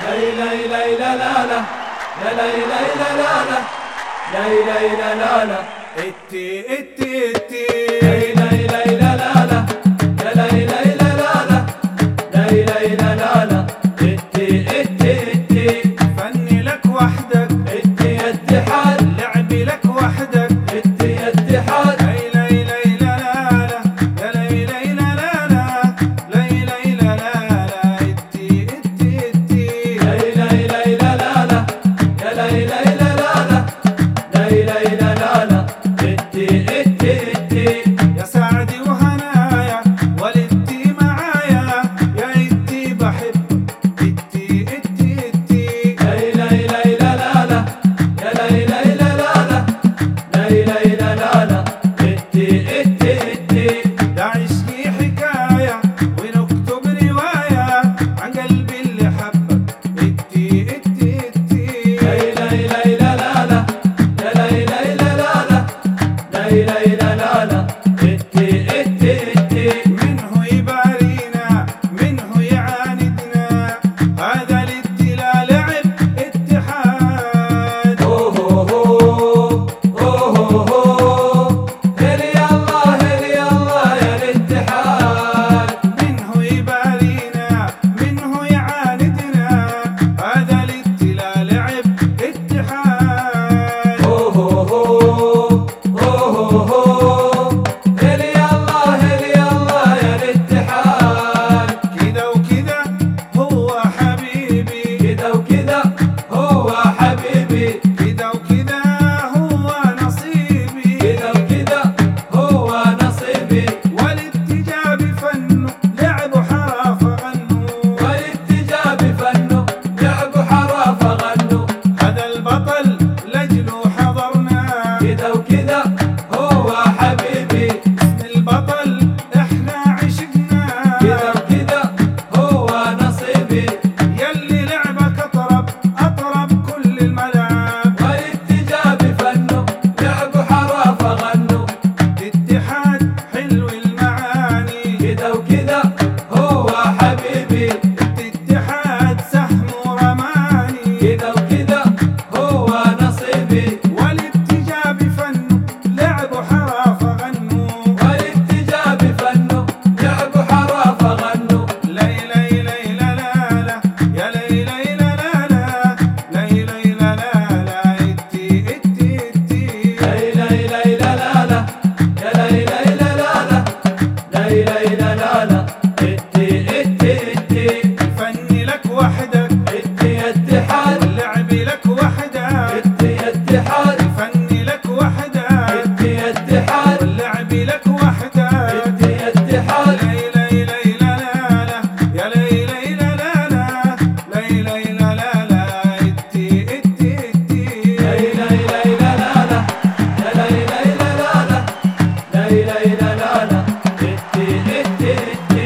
لي لي لي لا لا لا لا لي لي لا لا لا لي لي لا لا اتي اتي اتي وحدة. يدي يدي حال. فني لك وحدة. يدي يدي حال. لعبي لك وحدة. يدي يدي حال. ليلى ليلى لا لا يا ليلى لا لا ليلى لا لا يدي يدي يدي. ليلى ليلى لا لا يا ليلى لا لا ليلى لا لا يدي يدي يدي.